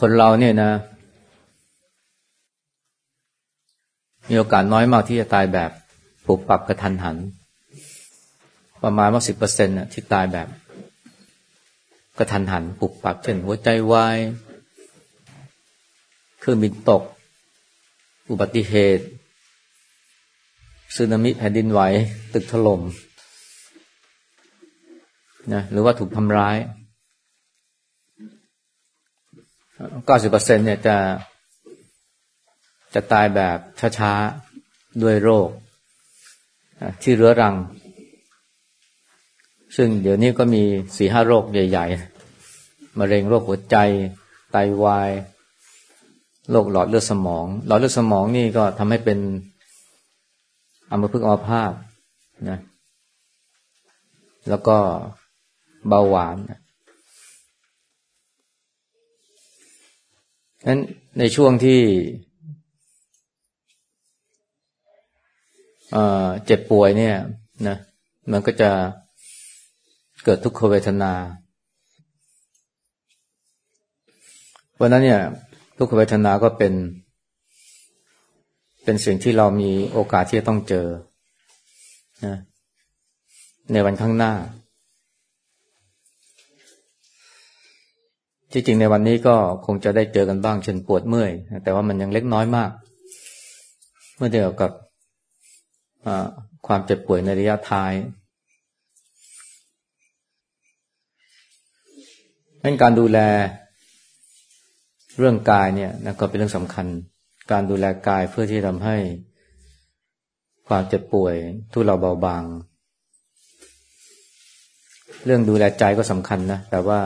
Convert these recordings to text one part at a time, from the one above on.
คนเราเนี่ยนะ มีโอกาสน้อยมากที่จะตายแบบปุบปับกระทันหัน ประมาณว่าสิบเปอร์เซ็นต์ที่ตายแบบกระทันหันปุบปับเช่นหัวใจวายเครื่องบินตก อุบัติเหตุสึนามิแผ่นดินไหว ตึกถล่มนะหรือว่าถูกทำร้าย เก้าสิบเปอร์เซ็นเนี่ยจะจะตายแบบช้าๆ ด้วยโรค ที่เรื้อรัง ซึ่งเดี๋ยวนี้ก็มีสี่ห้าโรคใหญ่ๆมะเร็งโรคหัวใจ ไตาวายโรคหลอดเลือดสมอง หลอดเลือดสมองนี่ก็ทำให้เป็นอัมพฤกษ์อัมพาตนะ แล้วก็เบาหวานนะ นั้นในช่วงที่เจ็บป่วยเนี่ยนะมันก็จะเกิดทุกขเวทนาวันนั้นเนี่ย ทุกขเวทนาก็เป็น เป็นสิ่งที่เรามีโอกาสที่จะต้องเจอนะในวันข้างหน้า ที่จริงในวันนี้ก็คงจะได้เจอกันบ้างเช่นปวดเมื่อย แต่ว่ามันยังเล็กน้อยมาก เมื่อเดียวกับความเจ็บป่วยในระยะท้ายดังการดูแลเรื่องกายเนี่ยนะก็เป็นเรื่องสำคัญ การดูแลกายเพื่อที่ทำให้ความเจ็บป่วยทุเราเบาบาง เรื่องดูแลใจก็สำคัญนะ แต่ว่า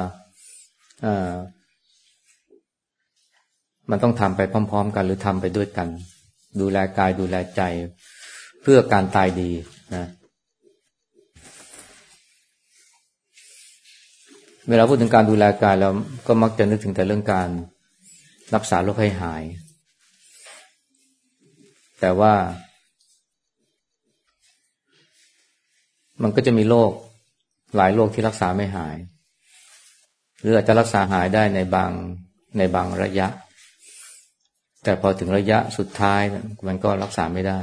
มันต้องทำไปพร้อม ๆ กัน หรือทำไปด้วยกัน ดูแลกายดูแลใจ เพื่อการตายดีนะเวลาพูดถึงการดูแลกายเราก็มักจะนึกถึงแต่เรื่องการรักษาโรคให้หาย แต่ว่า มันก็จะมีโรคหลายโรคที่รักษาไม่หาย หรืออาจจะรักษาหายได้ในบางในบางระยะ แต่พอถึงระยะสุดท้ายมันก็รักษาไม่ได้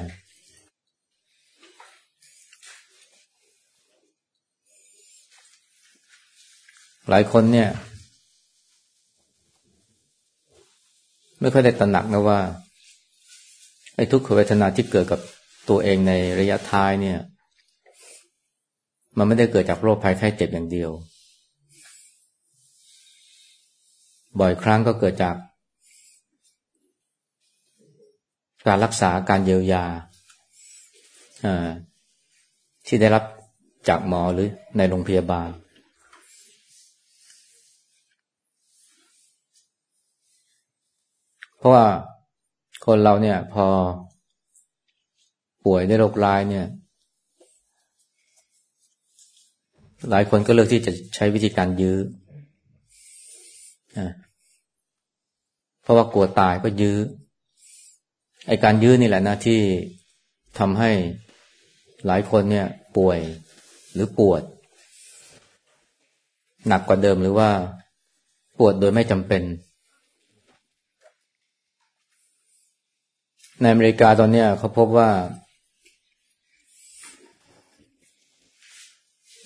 หลายคนเนี่ย ไม่ค่อยได้ตระหนักนะว่าไอ้ทุกขเวทนาที่เกิดกับตัวเองในระยะท้ายเนี่ย มันไม่ได้เกิดจากโรคภัยไข้เจ็บอย่างเดียว บ่อยครั้งก็เกิดจาก การรักษาการเยียวยาที่ได้รับจากหมอหรือในโรงพยาบาล เพราะว่าคนเราเนี่ย พอป่วยได้โรคร้ายเนี่ย หลายคนก็เลือกที่จะใช้วิธีการยื้อ เพราะว่ากลัวตายก็ยื้อ ไอการยื้อนี่แหละนะที่ทำให้หลายคนเนี่ย ป่วยหรือปวด หนักกว่าเดิมหรือว่าปวดโดยไม่จำเป็น ในอเมริกาตอนนี้เขาพบว่า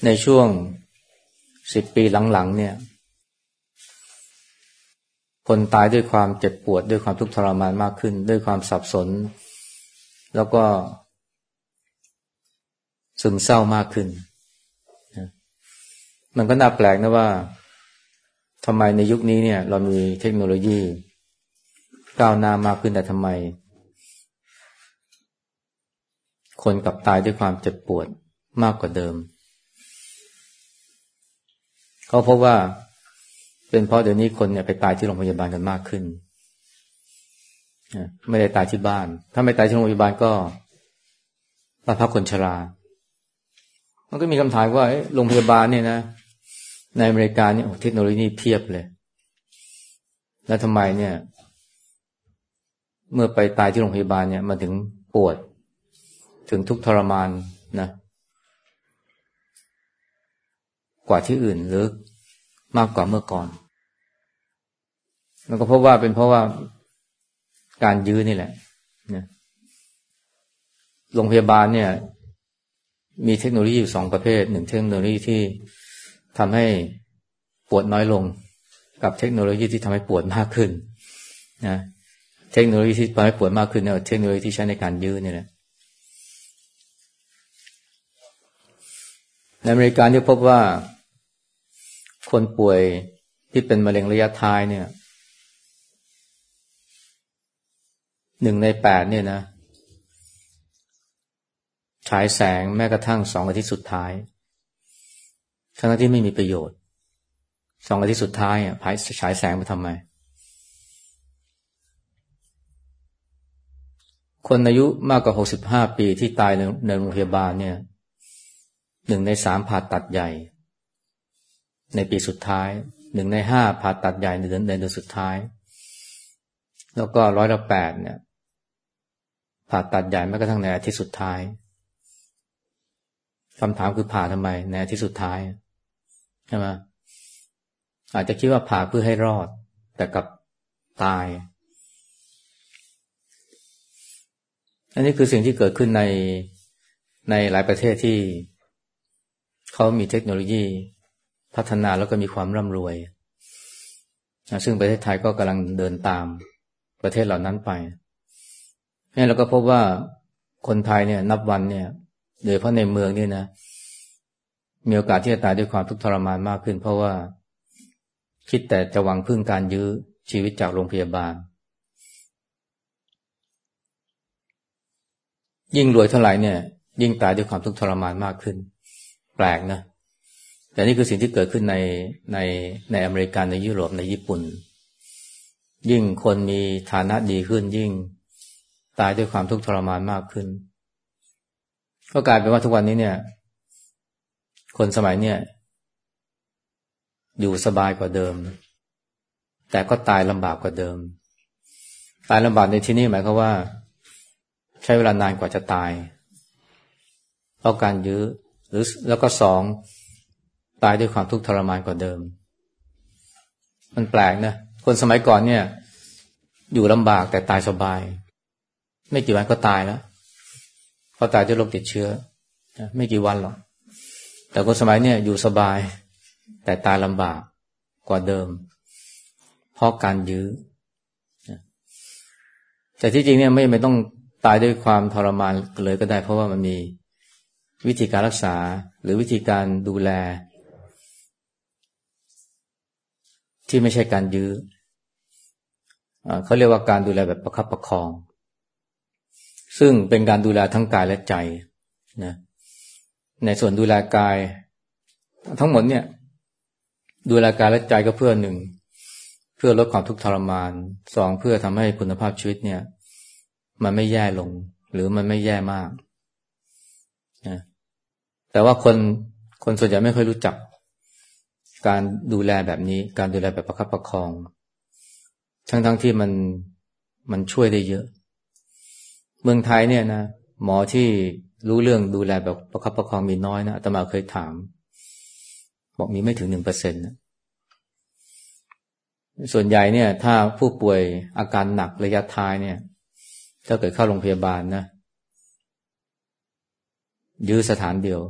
ในช่วงสิบปีหลังๆเนี่ย คนตายด้วยความเจ็บปวด ด้วยความทุกข์ทรมานมากขึ้น ด้วยความสับสน แล้วก็ ซึมเศร้ามากขึ้น มันก็น่าแปลกนะว่าทำไมในยุคนี้เนี่ย เรามีเทคโนโลยี ก้าวหน้ามากขึ้นแต่ทำไม คนกลับตายด้วยความเจ็บปวดมากกว่าเดิม เขาพบว่า เป็นเพราะเดี๋ยวนี้คนเนี่ยไปตายที่โรงพยาบาลกันมากขึ้น ไม่ได้ตายที่บ้าน ถ้าไม่ตายที่โรงพยาบาลก็บ้านพักคนชรา มันก็มีคำถามว่าโรงพยาบาลเนี่ยนะ ในอเมริกาเนี่ยเทคโนโลยีเพียบเลย แล้วทำไมเนี่ย เมื่อไปตายที่โรงพยาบาลเนี่ยมันถึงปวด ถึงทุกทรมานนะกว่าที่อื่นหรือมากกว่าเมื่อก่อน มันก็พบว่าเป็นเพราะว่าการยื้อนี่แหละนะโรงพยาบาลเนี่ย มีเทคโนโลยีอยู่สองประเภทหนึ่งเทคโนโลยีที่ทำให้ปวดน้อยลง กับเทคโนโลยีที่ทำให้ปวดมากขึ้นนะเทคโนโลยีที่ทำให้ปวดมากขึ้นเนี่ยเทคโนโลยีที่ใช้ในการยื้อนี่แหละในอเมริกาที่พบว่าคนป่วยที่เป็นมะเร็งระยะท้ายเนี่ย หนึ่งในแปดเนี่ยนะ ฉายแสงแม้กระทั่งสองอาทิตย์สุดท้ายทั้งที่ไม่มีประโยชน์ สองอาทิตย์สุดท้ายอะฉายแสงไปทำไม คนอายุมากกว่าหกสิบห้าปีที่ตายในในโรงพยาบาลเนี่ยหนึ่งในสามผ่าตัดใหญ่ ในปีสุดท้ายหนึ่งในห้าผ่าตัดใหญ่ในเดือนในเดือนสุดท้าย แล้วก็ร้อยละแปดเนี่ย ผ่าตัดใหญ่แม้กระทั่งในอาทิตย์สุดท้ายคำถามคือผ่าทำไมในอาทิตย์สุดท้ายใช่ไหมอาจจะคิดว่าผ่าเพื่อให้รอด แต่กับตาย อันนี้คือสิ่งที่เกิดขึ้นในในหลายประเทศที่เขามีเทคโนโลยีพัฒนาแล้วก็มีความร่ำรวย ซึ่งประเทศไทยก็กำลังเดินตาม ประเทศเหล่านั้นไปนี่เราก็พบว่าคนไทยเนี่ย นับวันเนี่ยโดยเพราะในเมืองนี่นะ มีโอกาสที่จะตายด้วยความทุกข์ทรมานมากขึ้น เพราะว่าคิดแต่จะหวังพึ่งการยื้อชีวิตจากโรงพยาบาล ยิ่งรวยเท่าไหร่เนี่ย ยิ่งตายด้วยความทุกข์ทรมานมากขึ้น แปลกนะ แต่นี่คือสิ่งที่เกิดขึ้นในในในอเมริกาในยุโรปในญี่ปุ่น ยิ่งคนมีฐานะดีขึ้นยิ่ง ตายด้วยความทุกข์ทรมานมากขึ้น ก็กลายเป็นว่าทุกวันนี้เนี่ย คนสมัยเนี่ย อยู่สบายกว่าเดิม แต่ก็ตายลำบากกว่าเดิม ตายลำบากในที่นี้หมายความว่า ใช้เวลานานกว่าจะตาย เพราะการยื้อหรือแล้วก็สองตายด้วยความทุกข์ทรมานกว่าเดิม มันแปลกนะ คนสมัยก่อนเนี่ย อยู่ลำบากแต่ตายสบาย ไม่กี่วันก็ตายแล้วเพราะตายด้วยโรคติดเชื้อไม่กี่วันหรอกแต่คนสมัยเนี่ยอยู่สบาย แต่ตายลำบากกว่าเดิม เพราะการยื้อแต่ที่จริงเนี่ยไม่ไม่ต้องตายด้วยความทรมานเลยก็ได้ เพราะว่ามันมีวิธีการรักษาหรือวิธีการดูแล ที่ไม่ใช่การยื้อ เขาเรียกว่าการดูแลแบบประคับประคอง ซึ่งเป็นการดูแลทั้งกายและใจนะในส่วนดูแลกาย ทั้งหมดเนี่ย ดูแลกายและใจก็เพื่อหนึ่ง เพื่อลดความทุกข์ทรมานสองเพื่อทำให้คุณภาพชีวิตเนี่ย มันไม่แย่ลง หรือมันไม่แย่มากนะแต่ว่าคนคนส่วนใหญ่ไม่ค่อยรู้จัก การดูแลแบบนี้ การดูแลแบบประคับประคอง ทั้งทั้งที่มันมันช่วยได้เยอะ เมืองไทยเนี่ยนะหมอที่รู้เรื่องดูแลแบบประคับประคองมีน้อยนะอาตมาเคยถาม บอกมีไม่ถึงหนึ่งเปอร์เซ็นต์ส่วนใหญ่เนี่ย ถ้าผู้ป่วยอาการหนักระยะท้ายเนี่ย ถ้าเกิดเข้าโรงพยาบาลนะ ยื้อสถานเดียว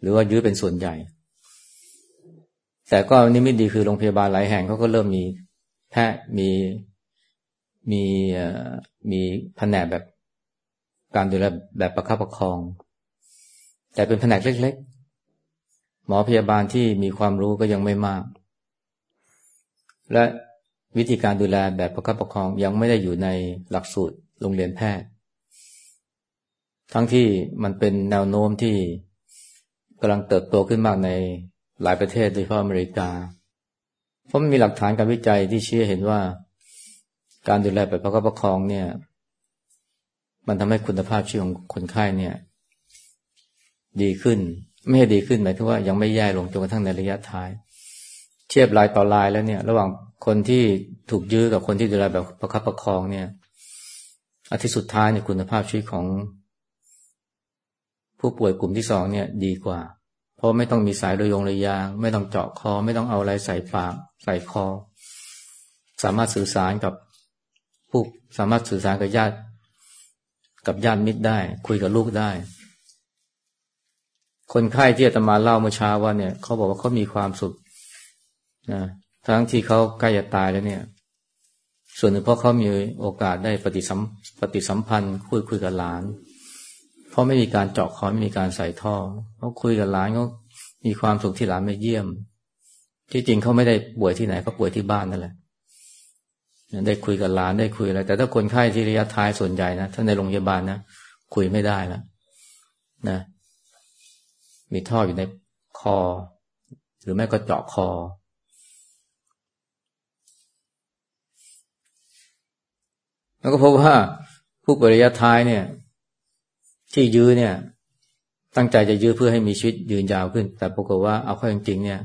หรือว่ายื้อเป็นส่วนใหญ่ แต่ก็นี่ไม่ดีคือโรงพยาบาลหลายแห่งเขาก็เริ่มมี แพทย์มีมีมีแผนกแบบการดูแลแบบประคับประคอง แต่เป็นแผนกเล็ก ๆ หมอพยาบาลที่มีความรู้ก็ยังไม่มาก และวิธีการดูแลแบบประคับประคองยังไม่ได้อยู่ในหลักสูตรโรงเรียนแพทย์ ทั้งที่มันเป็นแนวโน้มที่กำลังเติบโตขึ้นมากในหลายประเทศโดยเฉพาะอเมริกา เพราะมันมีหลักฐานการวิจัยที่ชี้เห็นว่า การดูแลแบบประคับประคองเนี่ย มันทำให้คุณภาพชีวิตของคนไข้เนี่ย ดีขึ้น ไม่ให้ดีขึ้นหมายถึงว่ายังไม่แย่ลงจนกระทั่งในระยะท้าย เทียบรายต่อรายแล้วเนี่ย ระหว่างคนที่ถูกยื้อกับคนที่ดูแลแบบประคับประคองเนี่ยอาทิตย์สุดท้ายเนี่ยคุณภาพชีวิตของผู้ป่วยกลุ่มที่สองเนี่ย ดีกว่า เพราะไม่ต้องมีสายโดยยงระยาง ไม่ต้องเจาะคอ ไม่ต้องเอาอะไรใส่ปากใส่คอ สามารถสื่อสารกับผู้สามารถสื่อสารกับญาติ กับญาติมิตรได้ คุยกับลูกได้ คนไข้ที่อาตมาเล่าเมื่อเช้าว่าเนี่ยเขาบอกว่าเขามีความสุขนะทั้งที่เขาใกล้จะตายแล้วเนี่ย ส่วนหนึ่งเพราะเขามีโอกาสได้ปฏิสัมปฏิสัมพันธ์คุยคุยกับหลาน ราะไม่มีการเจาะคอไม่มีการใส่ท่อเขาคุยกับหลานเขามีความสุขที่หลานไม่เยี่ยม ที่จริงเขาไม่ได้ป่วยที่ไหนเขาป่วยที่บ้านนั่นแหละได้คุยกับหลานได้คุยอะไรแต่ถ้าคนไข้ที่ระยะท้ายส่วนใหญ่นะถ้าในโรงพยาบาลนะคุยไม่ได้แล้วนะ มีท่ออยู่ในคอ หรือแม่ก็เจาะคอ แล้วก็พบว่าผู้ป่วยระยะท้ายเนี่ย ที่ยื้อเนี่ย ตั้งใจจะยื้อเพื่อให้มีชีวิตยืนยาวขึ้น แต่ปรากฏว่าเอาเข้าจริงๆเนี่ย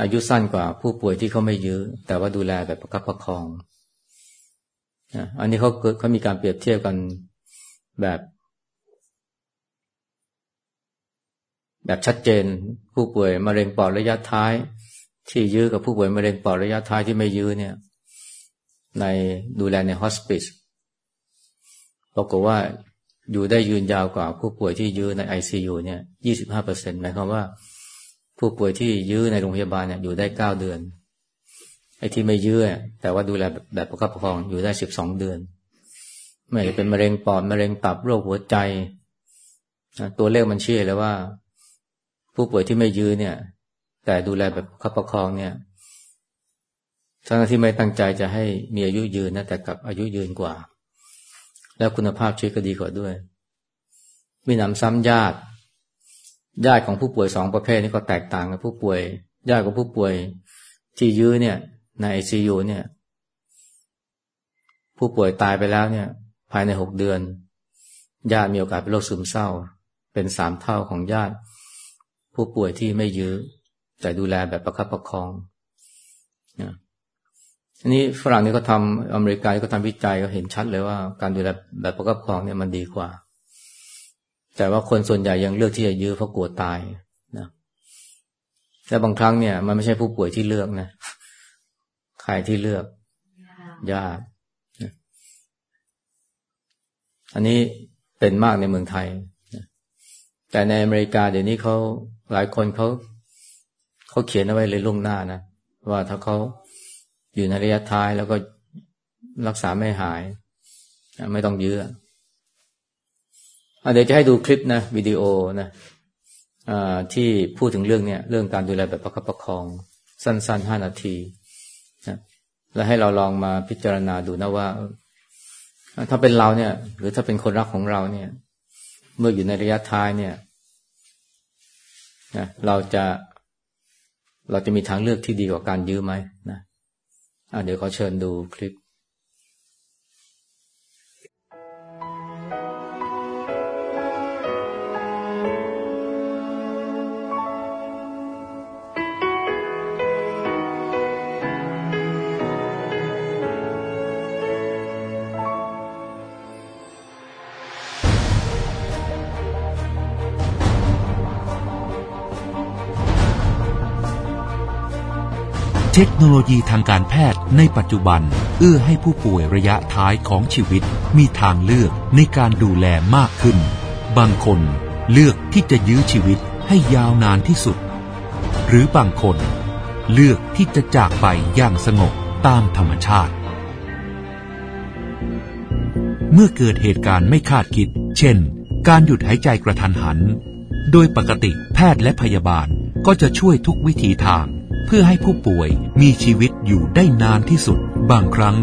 อายุสั้นกว่าผู้ป่วยที่เขาไม่ยื้อ แต่ว่าดูแลแบบประคับประคองอันนี้เขาเขามีการเปรียบเทียบกันแบบ แบบชัดเจน ผู้ป่วยมะเร็งปอดระยะท้าย ที่ยื้อกับผู้ป่วยมะเร็งปอดระยะท้ายที่ไม่ยื้อเนี่ย ในดูแลใน hospice ปรากฏว่า อยู่ได้ยืนยาวกว่าผู้ป่วยที่ยื้อในไอซียูเนี่ยยี่สิบห้าเปอร์เซ็นต์หมายความว่า ผู้ป่วยที่ยื้อในโรงพยาบาลเนี่ยอยู่ได้เก้าเดือน ไอ้ที่ไม่ยื้อแต่ว่าดูแลแบบประคับประคองอยู่ได้สิบสองเดือน ไม่เป็นมะเร็งปอดมะเร็งตับโรคหัวใจ ตัวเลขมันชี้เลยว่า ผู้ป่วยที่ไม่ยื้อเนี่ย แต่ดูแลแบบประคับประคองเนี่ยทั้งที่ไม่ตั้งใจจะให้มีอายุยืนนะแต่กับอายุยืนกว่า แล้วคุณภาพชีวิตก็ดีกว่าด้วย มีหนำซ้ำญาติ ญาติของผู้ป่วยสองประเภทนี้ก็แตกต่างกันผู้ป่วย ญาติของผู้ป่วยที่ยื้อเนี่ยในไอซียูเนี่ย ผู้ป่วยตายไปแล้วเนี่ย ภายในหกเดือน ญาติมีโอกาสเป็นโรคซึมเศร้า เป็นสามเท่าของญาติ ผู้ป่วยที่ไม่ยื้อแต่ดูแลแบบประคับประคองนะ อันนี้ฝรั่งนี่ก็ทำอเมริกาก็ทำวิจัยก็เห็นชัดเลยว่าการดูแลแบบประคับปรองเนี่ยมันดีกว่า แต่ว่าคนส่วนใหญ่ยังเลือกที่จะยื้อเพราะกลัวตายนะและบางครั้งเนี่ย มันไม่ใช่ผู้ป่วยที่เลือกนะใครที่เลือกญาติอันนี้เป็นมากในเมืองไทย แต่ในอเมริกาเดี๋ยวนี้เขาหลายคนเขาเขาเขียนเอาไว้เลยล่วงหน้านะว่าถ้าเขา อยู่ในระยะท้ายแล้วก็รักษาไม่หาย ไม่ต้องยื้อเดี๋ยวจะให้ดูคลิปนะวิดีโอนะที่พูดถึงเรื่องเนี้ยเรื่องการดูแลแบบประคับประคอง สั้นๆห้านาทีนะแล้วให้เราลองมาพิจารณาดูนะว่า ถ้าเป็นเราเนี่ย หรือถ้าเป็นคนรักของเราเนี่ย เมื่ออยู่ในระยะท้ายเนี่ยนะเราจะเราจะมีทางเลือกที่ดีกว่าการยื้อไหม เดี๋ยวขอเชิญดูคลิปเทคโนโลยีทางการแพทย์ ในปัจจุบัน เอื้อให้ผู้ป่วยระยะท้ายของชีวิต มีทางเลือกในการดูแลมากขึ้น บางคนเลือกที่จะยื้อชีวิตให้ยาวนานที่สุด หรือบางคน เลือกที่จะจากไปอย่างสงบตามธรรมชาติ เมื่อเกิดเหตุการณ์ไม่คาดคิด เช่น การหยุดหายใจกระทันหัน โดยปกติแพทย์และพยาบาลก็จะช่วยทุกวิถีทาง เพื่อให้ผู้ป่วยมีชีวิตอยู่ได้นานที่สุด บางครั้ง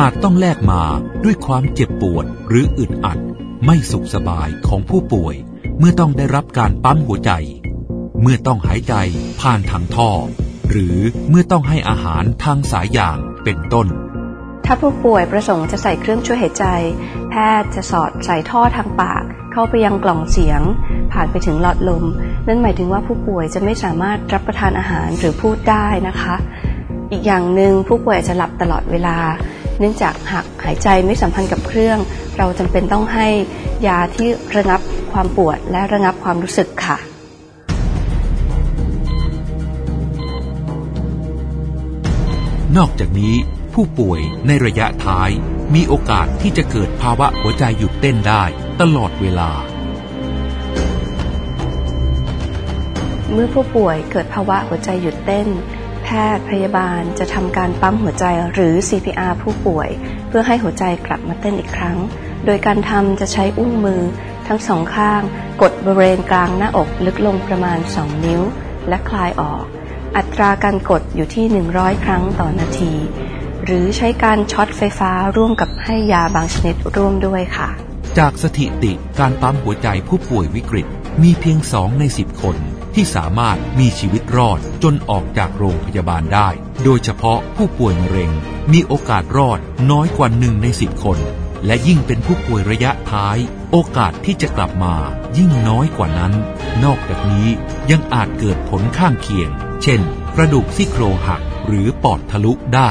อาจต้องแลกมาด้วยความเจ็บปวดหรืออึดอัด ไม่สุขสบายของผู้ป่วย เมื่อต้องได้รับการปั๊มหัวใจ เมื่อต้องหายใจผ่านทางท่อ หรือเมื่อต้องให้อาหารทางสายยางเป็นต้น ถ้าผู้ป่วยประสงค์จะใส่เครื่องช่วยหายใจ แพทย์จะสอดใส่ท่อทางปาก เข้าไปยังกล่องเสียง ผ่านไปถึงหลอดลม นั่นหมายถึงว่าผู้ป่วยจะไม่สามารถรับประทานอาหารหรือพูดได้นะคะ อีกอย่างหนึ่งผู้ป่วยจะหลับตลอดเวลา เนื่องจากหากหายใจไม่สัมพันธ์กับเครื่อง เราจำเป็นต้องให้ยาที่ระงับความปวดและระงับความรู้สึกค่ะนอกจากนี้ ผู้ป่วยในระยะท้ายมีโอกาสที่จะเกิดภาวะหัวใจหยุดเต้นได้ตลอดเวลา เมื่อผู้ป่วยเกิดภาวะหัวใจหยุดเต้น แพทย์พยาบาลจะทำการปั๊มหัวใจหรือ CPR ผู้ป่วย เพื่อให้หัวใจกลับมาเต้นอีกครั้ง โดยการทำจะใช้อุ้งมือ ทั้งสองข้าง กดบริเวณกลางหน้าอกลึกลงประมาณ 2 นิ้ว และคลายออก อัตราการกดอยู่ที่ 100 ครั้งต่อนาที หรือใช้การช็อตไฟฟ้าร่วมกับให้ยาบางชนิดร่วมด้วยค่ะ จากสถิติการปั๊มหัวใจผู้ป่วยวิกฤตมีเพียงสองในสิบคน ที่สามารถมีชีวิตรอดจนออกจากโรงพยาบาลได้ โดยเฉพาะผู้ป่วยมะเร็ง มีโอกาสรอดน้อยกว่าหนึ่งในสิบคน และยิ่งเป็นผู้ป่วยระยะท้าย โอกาสที่จะกลับมายิ่งน้อยกว่านั้น นอกจากนี้ยังอาจเกิดผลข้างเคียง เช่น กระดูกซี่โครงหักหรือปอดทะลุได้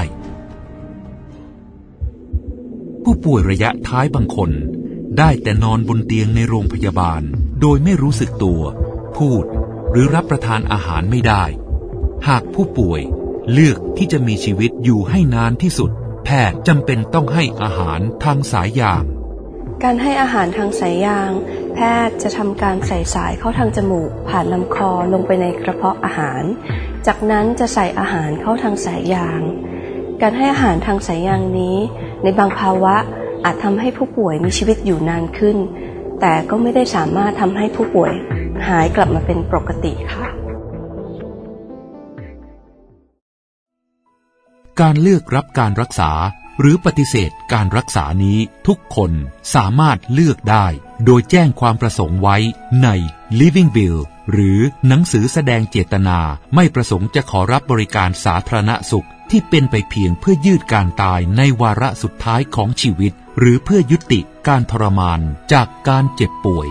ผู้ป่วยระยะท้ายบางคน ได้แต่นอนบนเตียงในโรงพยาบาล โดยไม่รู้สึกตัว พูด หรือรับประทานอาหารไม่ได้ หากผู้ป่วยเลือกที่จะมีชีวิตอยู่ให้นานที่สุด แพทย์จำเป็นต้องให้อาหารทางสายยาง การให้อาหารทางสายยาง แพทย์จะทำการใส่สายเข้าทางจมูก ผ่านลำคอลงไปในกระเพาะอาหาร จากนั้นจะใส่อาหารเข้าทางสายยาง การให้อาหารทางสายยางนี้ ในบางภาวะอาจทำให้ผู้ป่วยมีชีวิตอยู่นานขึ้น แต่ก็ไม่ได้สามารถทำให้ผู้ป่วยหายกลับมาเป็นปกติค่ะ การเลือกรับการรักษาหรือปฏิเสธการรักษานี้ทุกคนสามารถเลือกได้ โดยแจ้งความประสงค์ไว้ใน Living Bill หรือหนังสือแสดงเจตนาไม่ประสงค์จะขอรับบริการสาธารณสุขที่เป็นไปเพียงเพื่อยืดการตายในวาระสุดท้ายของชีวิต หรือเพื่อยุติการทรมานจากการเจ็บป่วย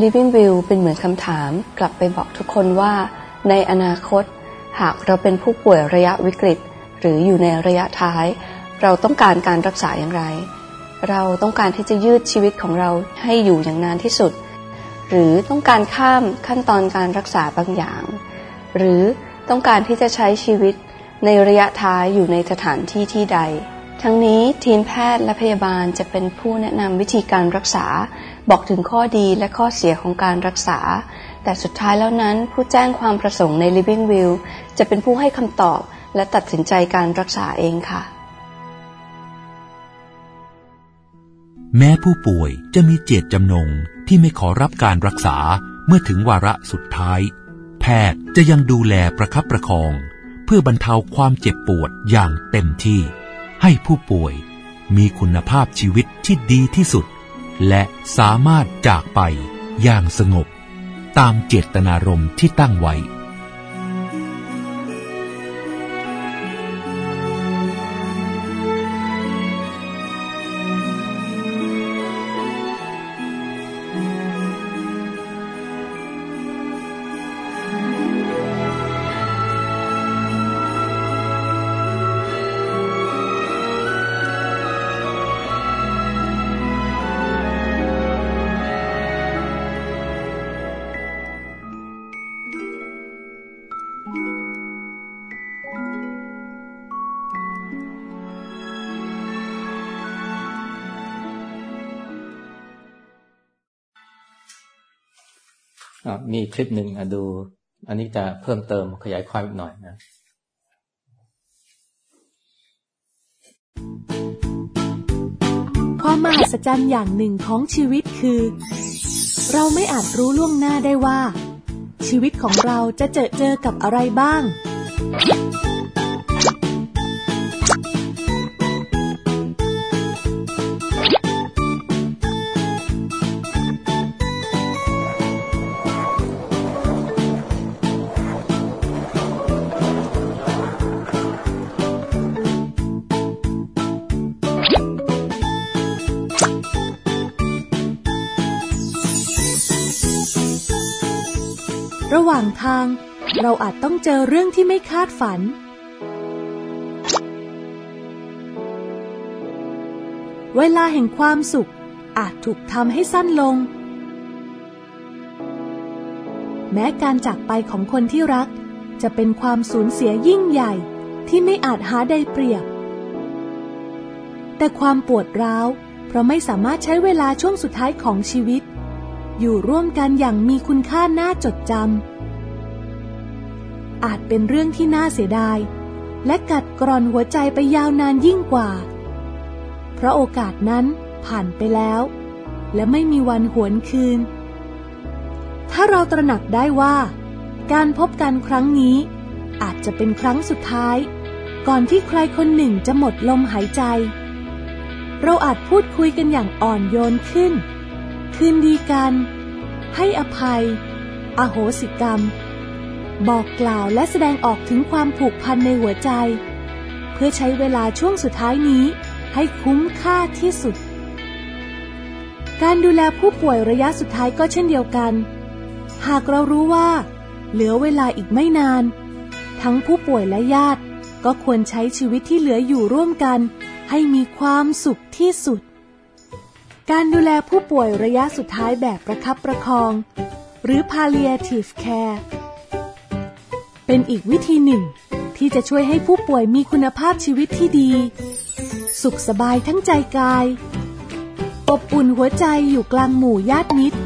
Living Will เป็นเหมือนคำถามกลับไปบอกทุกคนว่า ในอนาคต หากเราเป็นผู้ป่วยระยะวิกฤต หรืออยู่ในระยะท้าย เราต้องการการรักษาอย่างไร เราต้องการที่จะยืดชีวิตของเราให้อยู่อย่างนานที่สุด หรือต้องการข้ามขั้นตอนการรักษาบางอย่าง หรือต้องการที่จะใช้ชีวิตในระยะท้ายอยู่ในสถานที่ที่ใด ทั้งนี้ทีมแพทย์และพยาบาลจะเป็นผู้แนะนำวิธีการรักษา บอกถึงข้อดีและข้อเสียของการรักษา แต่สุดท้ายแล้วนั้นผู้แจ้งความประสงค์ใน Living Will จะเป็นผู้ให้คำตอบและตัดสินใจการรักษาเองค่ะ แม้ผู้ป่วยจะมีเจตจำนงที่ไม่ขอรับการรักษาเมื่อถึงวาระสุดท้าย แพทย์จะยังดูแลประคับประคอง เพื่อบรรเทาความเจ็บปวดอย่างเต็มที่ ให้ผู้ป่วยมีคุณภาพชีวิตที่ดีที่สุด และสามารถจากไปอย่างสงบ ตามเจตนารมณ์ที่ตั้งไว้ มีคลิปหนึ่งอะดู อันนี้จะเพิ่มเติมขยายความอีกหน่อยนะความมหัศจรรย์อย่างหนึ่งของชีวิตคือ เราไม่อาจรู้ล่วงหน้าได้ว่า ชีวิตของเราจะเจอเจอกับอะไรบ้าง ระหว่างทาง เราอาจต้องเจอเรื่องที่ไม่คาดฝัน เวลาแห่งความสุขอาจถูกทำให้สั้นลง แม้การจากไปของคนที่รัก จะเป็นความสูญเสียยิ่งใหญ่ที่ไม่อาจหาใดเปรียบ แต่ความปวดร้าว เพราะไม่สามารถใช้เวลาช่วงสุดท้ายของชีวิต อยู่ร่วมกันอย่างมีคุณค่าน่าจดจำ อาจเป็นเรื่องที่น่าเสียดาย และกัดกร่อนหัวใจไปยาวนานยิ่งกว่า เพราะโอกาสนั้นผ่านไปแล้ว และไม่มีวันหวนคืน ถ้าเราตระหนักได้ว่า การพบกันครั้งนี้ อาจจะเป็นครั้งสุดท้าย ก่อนที่ใครคนหนึ่งจะหมดลมหายใจ เราอาจพูดคุยกันอย่างอ่อนโยนขึ้น คืนดีกัน ให้อภัย อโหสิกรรม บอกกล่าวและแสดงออกถึงความผูกพันในหัวใจ เพื่อใช้เวลาช่วงสุดท้ายนี้ ให้คุ้มค่าที่สุด การดูแลผู้ป่วยระยะสุดท้ายก็เช่นเดียวกัน หากเรารู้ว่า เหลือเวลาอีกไม่นาน ทั้งผู้ป่วยและญาติ ก็ควรใช้ชีวิตที่เหลืออยู่ร่วมกัน ให้มีความสุขที่สุด การดูแลผู้ป่วยระยะสุดท้ายแบบประคับประคอง หรือ palliative care เป็นอีกวิธีหนึ่ง ที่จะช่วยให้ผู้ป่วยมีคุณภาพชีวิตที่ดี สุขสบายทั้งใจกายอบอุ่นหัวใจอยู่กลางหมู่ญาติมิตร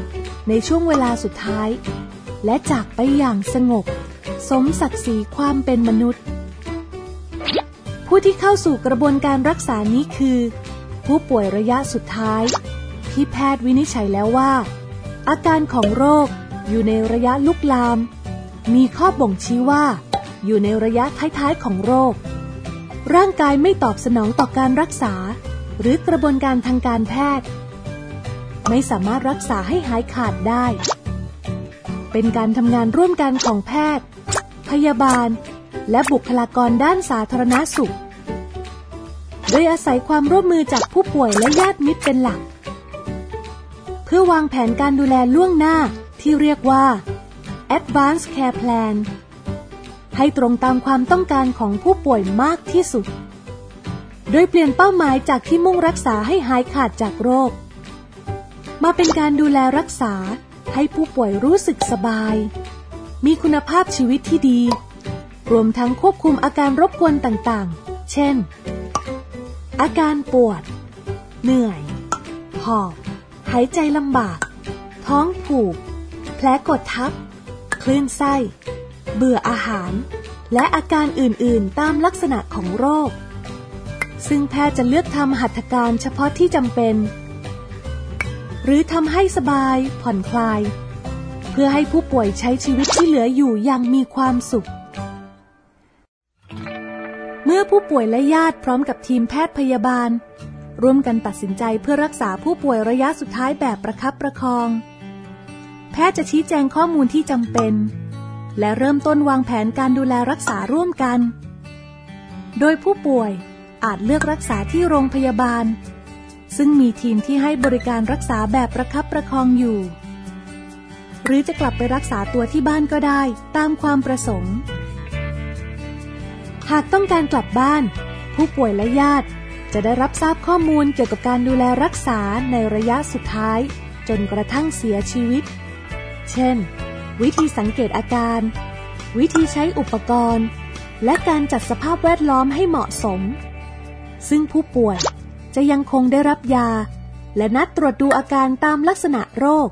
ในช่วงเวลาสุดท้าย และจากไปอย่างสงบ สมศักดิ์ศรีความเป็นมนุษย์ ผู้ที่เข้าสู่กระบวนการรักษานี้คือ ผู้ป่วยระยะสุดท้าย ที่แพทย์วินิจฉัยแล้วว่า อาการของโรคอยู่ในระยะลุกลาม มีข้อบ่งชี้ว่า อยู่ในระยะท้ายๆของโรค ร่างกายไม่ตอบสนองต่อการรักษา หรือกระบวนการทางการแพทย์ ไม่สามารถรักษาให้หายขาดได้ เป็นการทำงานร่วมกันของแพทย์ พยาบาล และบุคลากรด้านสาธารณสุข โดยอาศัยความร่วมมือจากผู้ป่วยและญาติมิตรเป็นหลัก เพื่อวางแผนการดูแลล่วงหน้าที่เรียกว่า Advanced Care Plan ให้ตรงตามความต้องการของผู้ป่วยมากที่สุด โดยเปลี่ยนเป้าหมายจากที่มุ่งรักษาให้หายขาดจากโรค มาเป็นการดูแลรักษาให้ผู้ป่วยรู้สึกสบาย มีคุณภาพชีวิตที่ดี รวมทั้งควบคุมอาการรบกวนต่างๆ เช่น อาการปวด เหนื่อย หอบ หายใจลำบาก ท้องผูก แผลกดทับ คลื่นไส้ เบื่ออาหาร และอาการอื่นๆตามลักษณะของโรค ซึ่งแพทย์จะเลือกทำหัตถการเฉพาะที่จำเป็น หรือทำให้สบาย ผ่อนคลาย เพื่อให้ผู้ป่วยใช้ชีวิตที่เหลืออยู่อย่างมีความสุข เมื่อผู้ป่วยและญาติพร้อมกับทีมแพทย์พยาบาล ร่วมกันตัดสินใจเพื่อรักษาผู้ป่วยระยะสุดท้ายแบบประคับประคอง แพทย์จะชี้แจงข้อมูลที่จำเป็น และเริ่มต้นวางแผนการดูแลรักษาร่วมกัน โดยผู้ป่วยอาจเลือกรักษาที่โรงพยาบาล ซึ่งมีทีมที่ให้บริการรักษาแบบประคับประคองอยู่ หรือจะกลับไปรักษาตัวที่บ้านก็ได้ตามความประสงค์ หากต้องการกลับบ้าน ผู้ป่วยและญาติจะได้รับทราบข้อมูลเกี่ยวกับการดูแลรักษาในระยะสุดท้าย จนกระทั่งเสียชีวิต เช่น วิธีสังเกตอาการ วิธีใช้อุปกรณ์ และการจัดสภาพแวดล้อมให้เหมาะสม ซึ่งผู้ป่วยจะยังคงได้รับยา และนัดตรวจดูอาการตามลักษณะโรค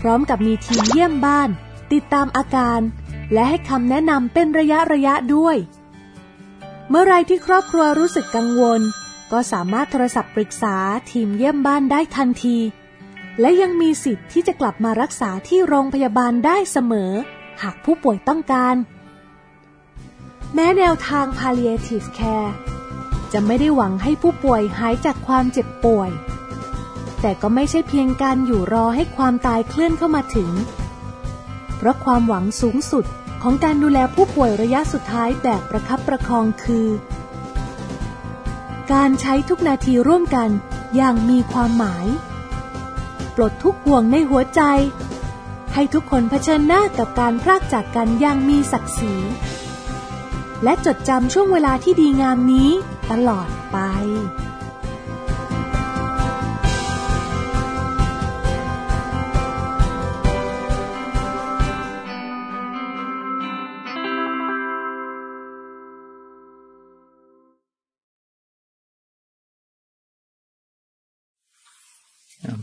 พร้อมกับมีทีมเยี่ยมบ้าน ติดตามอาการ และให้คำแนะนำเป็นระยะระยะด้วย เมื่อไรที่ครอบครัวรู้สึกกังวล ก็สามารถโทรศัพท์ปรึกษาทีมเยี่ยมบ้านได้ทันที และยังมีสิทธิ์ที่จะกลับมารักษาที่โรงพยาบาลได้เสมอ หากผู้ป่วยต้องการ แม้แนวทาง palliative care จะไม่ได้หวังให้ผู้ป่วยหายจากความเจ็บป่วย แต่ก็ไม่ใช่เพียงการอยู่รอให้ความตายเคลื่อนเข้ามาถึง เพราะความหวังสูงสุดของการดูแลผู้ป่วยระยะสุดท้ายแบบประคับประคองคือ การใช้ทุกนาทีร่วมกันอย่างมีความหมาย ปลดทุกห่วงในหัวใจ ให้ทุกคนเผชิญหน้ากับการพรากจากกันอย่างมีศักดิ์ศรี และจดจำช่วงเวลาที่ดีงามนี้ตลอดไป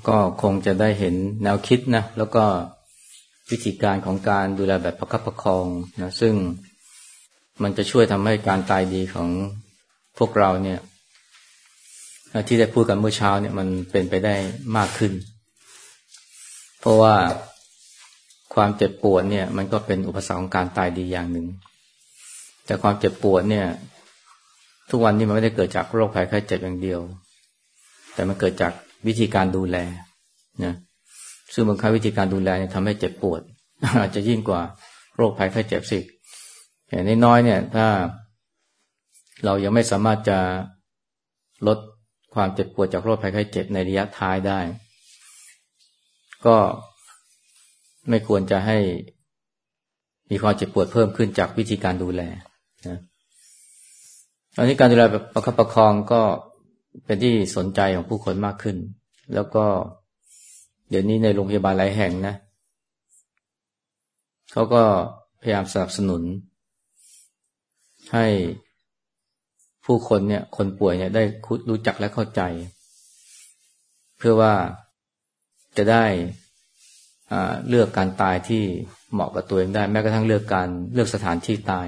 ก็คงจะได้เห็นแนวคิดนะแล้วก็วิธีการของการดูแลแบบประคับประคองนะซึ่งมันจะช่วยทำให้การตายดีของพวกเราเนี่ยที่ได้พูดกันเมื่อเช้าเนี่ยมันเป็นไปได้มากขึ้น เพราะว่าความเจ็บปวดเนี่ย มันก็เป็นอุปสรรคของการตายดีอย่างหนึ่ง แต่ความเจ็บปวดเนี่ย ทุกวันนี้มันไม่ได้เกิดจากโรคภัยไข้เจ็บอย่างเดียว แต่มันเกิดจาก วิธีการดูแลนะซึ่งบางครั้งวิธีการดูแลเนี่ยทำให้เจ็บปวด อาจจะยิ่งกว่าโรคภัยไข้เจ็บสิอย่างน้อยเนี่ย ถ้า เรายังไม่สามารถจะลดความเจ็บปวดจากโรคภัยไข้เจ็บในระยะท้ายได้ ก็ไม่ควรจะให้มีความเจ็บปวดเพิ่มขึ้นจากวิธีการดูแลนะตอนนี้การดูแลแบบประคับประคองก็ เป็นที่สนใจของผู้คนมากขึ้น แล้วก็เดี๋ยวนี้ในโรงพยาบาลหลายแห่งนะเขาก็พยายามสนับสนุน ให้ผู้คนเนี่ย คนป่วยเนี่ยได้รู้จักและเข้าใจ เพื่อว่าจะได้เลือกการตายที่เหมาะกับตัวเองได้ แม้กระทั่งเลือกการเลือกสถานที่ตาย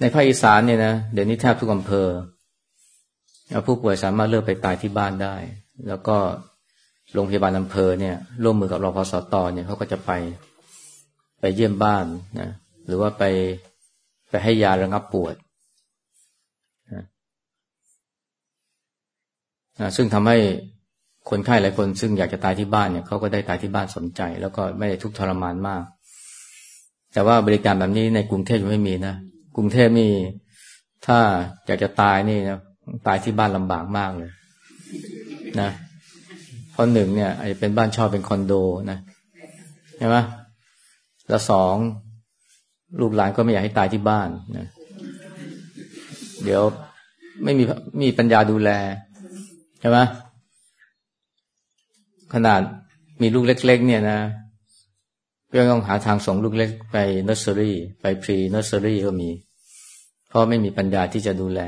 ในภาคอีสานเนี่ยนะเดี๋ยวนี้แทบทุกอำเภอ ผู้ป่วยสามารถเลือกไปตายที่บ้านได้ แล้วก็โรงพยาบาลอำเภอเนี่ย ร่วมมือกับรพสตเนี่ยเขาก็จะไปไปเยี่ยมบ้านนะหรือว่าไปไปให้ยาระงับปวดนะซึ่งทำให้คนไข้หลายคนซึ่งอยากจะตายที่บ้านเนี่ยเขาก็ได้ตายที่บ้านสนใจ แล้วก็ไม่ได้ทุกทรมานมาก แต่ว่าบริการแบบนี้ในกรุงเทพยังไม่มีนะกรุงเทพมีถ้าอยากจะตายนี่นะ ตายที่บ้านลำบากมากเลยนะเพราะหนึ่งเนี่ยอาจจะเป็นบ้านชอบเป็นคอนโดนะใช่ไหมแล้วสองลูกหลานก็ไม่อยากให้ตายที่บ้านนะเดี๋ยวไม่มีมีปัญญาดูแลใช่ไหมขนาดมีลูกเล็ก ๆ เนี่ยนะก็ต้องหาทางส่งลูกเล็กไปเนอร์เซอรี่ไป pre-nursery ก็มี เพราะไม่มีปัญญาที่จะดูแล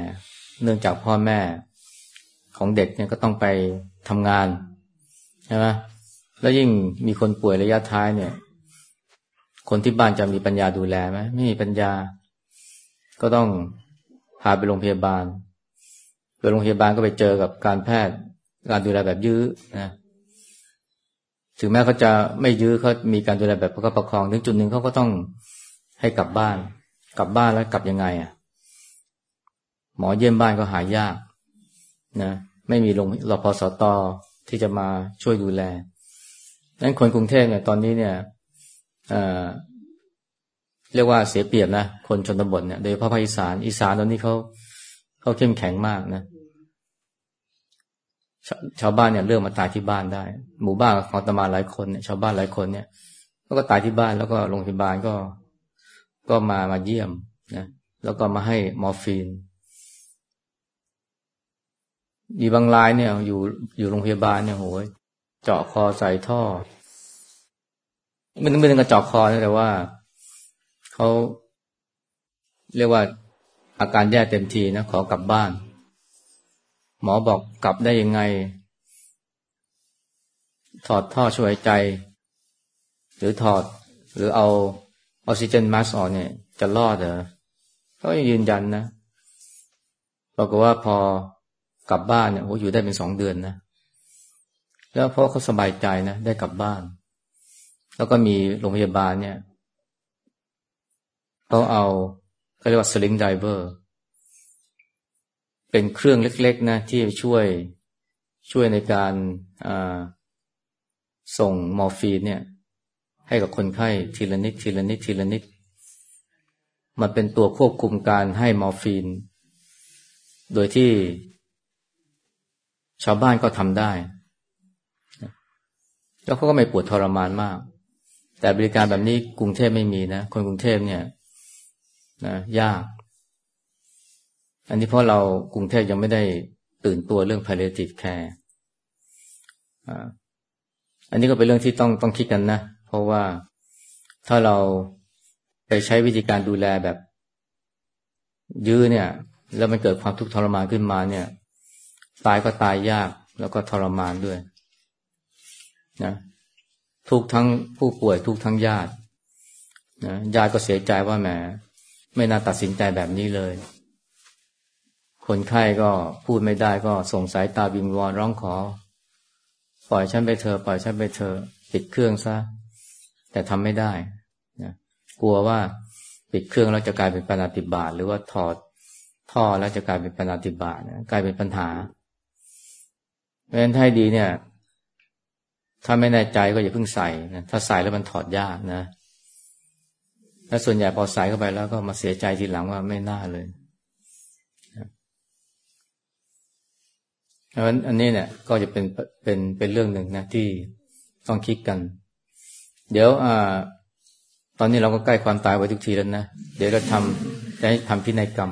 เนื่องจากพ่อแม่ของเด็กเนี่ยก็ต้องไปทำงานใช่ไหมแล้วยิ่งมีคนป่วยระยะท้ายเนี่ย คนที่บ้านจะมีปัญญาดูแลไหมไม่มีปัญญา ก็ต้องพาไปโรงพยาบาลไปโรงพยาบาลก็ไปเจอกับการแพทย์การดูแลแบบยื้อนะถึงแม้เขาจะไม่ยื้อเขามีการดูแลแบบประคับประคอง ถึงจุดหนึ่งเขาก็ต้องให้กลับบ้าน กลับบ้านแล้วกลับยังไง อะ หมอเยี่ยมบ้านก็หายากนะไม่มีโรงรพสตที่จะมาช่วยดูแลนั้นคนกรุงเทพเนี่ยตอนนี้เนี่ยเเรียกว่าเสียเปรียบนะคนชนบทเนี่ยโดยเฉพาะภาคอีสานอีสานตอนนี้เขาเขาเข้มแข็งมากนะชชาวบ้านเนี่ยเลือกมาตายที่บ้านได้ หมู่บ้านของตมาหลายคนเนี่ยชาวบ้านหลายคนเนี่ยก็ตายที่บ้านแล้วก็โรงพยาบาลก็ก็มามาเยี่ยมนะแล้วก็มาให้มอร์ฟีน มีบางรายเนี่ย อยู่อยู่โรงพยาบาลเนี่ยโหยเจาะคอใส่ท่อม่ต้องไม่ต้องกระเจาะคอนะแต่ว่าเขาเรียกว่าอาการแย่เต็มทีนะขอกลับบ้าน หมอบอกกลับได้ยังไง ถอดท่อช่วยใจ หรือถอด หรือเอาออกซิเจนมาสออกเนี่ย จะรอดเหรอเขายืนยันนะบอกว่าพอ กลับบ้านเนี่ยโอ้อยู่ได้เป็นสองเดือนนะแล้วเพราะเขาสบายใจนะได้กลับบ้าน แล้วก็มีโรงพยาบาลเนี่ยเขาเอาเขาเรียกว่า syringe driver เป็นเครื่องเล็ก ๆ นะ ที่ช่วยช่วยในการส่งมอร์ฟีนเนี่ย ให้กับคนไข้ทีละนิดทีละนิดทีละนิดมันเป็นตัวควบคุมการให้มอร์ฟีน โดยที่ ชาวบ้านก็ทำได้ แล้วเขาก็ไม่ปวดทรมานมาก แต่บริการแบบนี้กรุงเทพไม่มีนะ คนกรุงเทพเนี่ยนะยาก อันนี้เพราะเรากรุงเทพยังไม่ได้ตื่นตัวเรื่อง palliative care อันนี้ก็เป็นเรื่องที่ต้องต้องคิดกันนะ เพราะว่าถ้าเราไปใช้วิธีการดูแลแบบ ยื้อเนี่ย แล้วมันเกิดความทุกข์ทรมานขึ้นมาเนี่ย ตายก็ตายยากแล้วก็ทรมานด้วยนะทุกทั้งผู้ป่วยทุกทั้งญาตินะญาติก็เสียใจว่าแหมไม่น่าตัดสินใจแบบนี้เลย คนไข้ก็พูดไม่ได้ก็ส่งสายตาวิงวอนร้องขอ ปล่อยฉันไปเธอปล่อยฉันไปเธอปิดเครื่องซะ แต่ทำไม่ได้นะกลัวว่าปิดเครื่องแล้วจะกลายเป็นปาติบาตหรือว่าถอดท่อแล้วจะกลายเป็นปาติบาตกลายเป็นปัญหา เพราะฉะนั้นถ้าดีเนี่ย ถ้าไม่แน่ใจก็อย่าเพิ่งใส่นะถ้าใส่แล้วมันถอดยากนะและส่วนใหญ่พอใส่เข้าไปแล้วก็มาเสียใจทีหลังว่าไม่น่าเลยเพราะฉะนั้นอันนี้เนี่ยก็จะเป็นเป็นเป็นเรื่องหนึ่งนะที่ต้องคิดกัน เดี๋ยวอ่าตอนนี้เราก็ใกล้ความตายไว้ทุกทีแล้วนะ เดี๋ยวเราทำจะให้ทำพินัยกรรม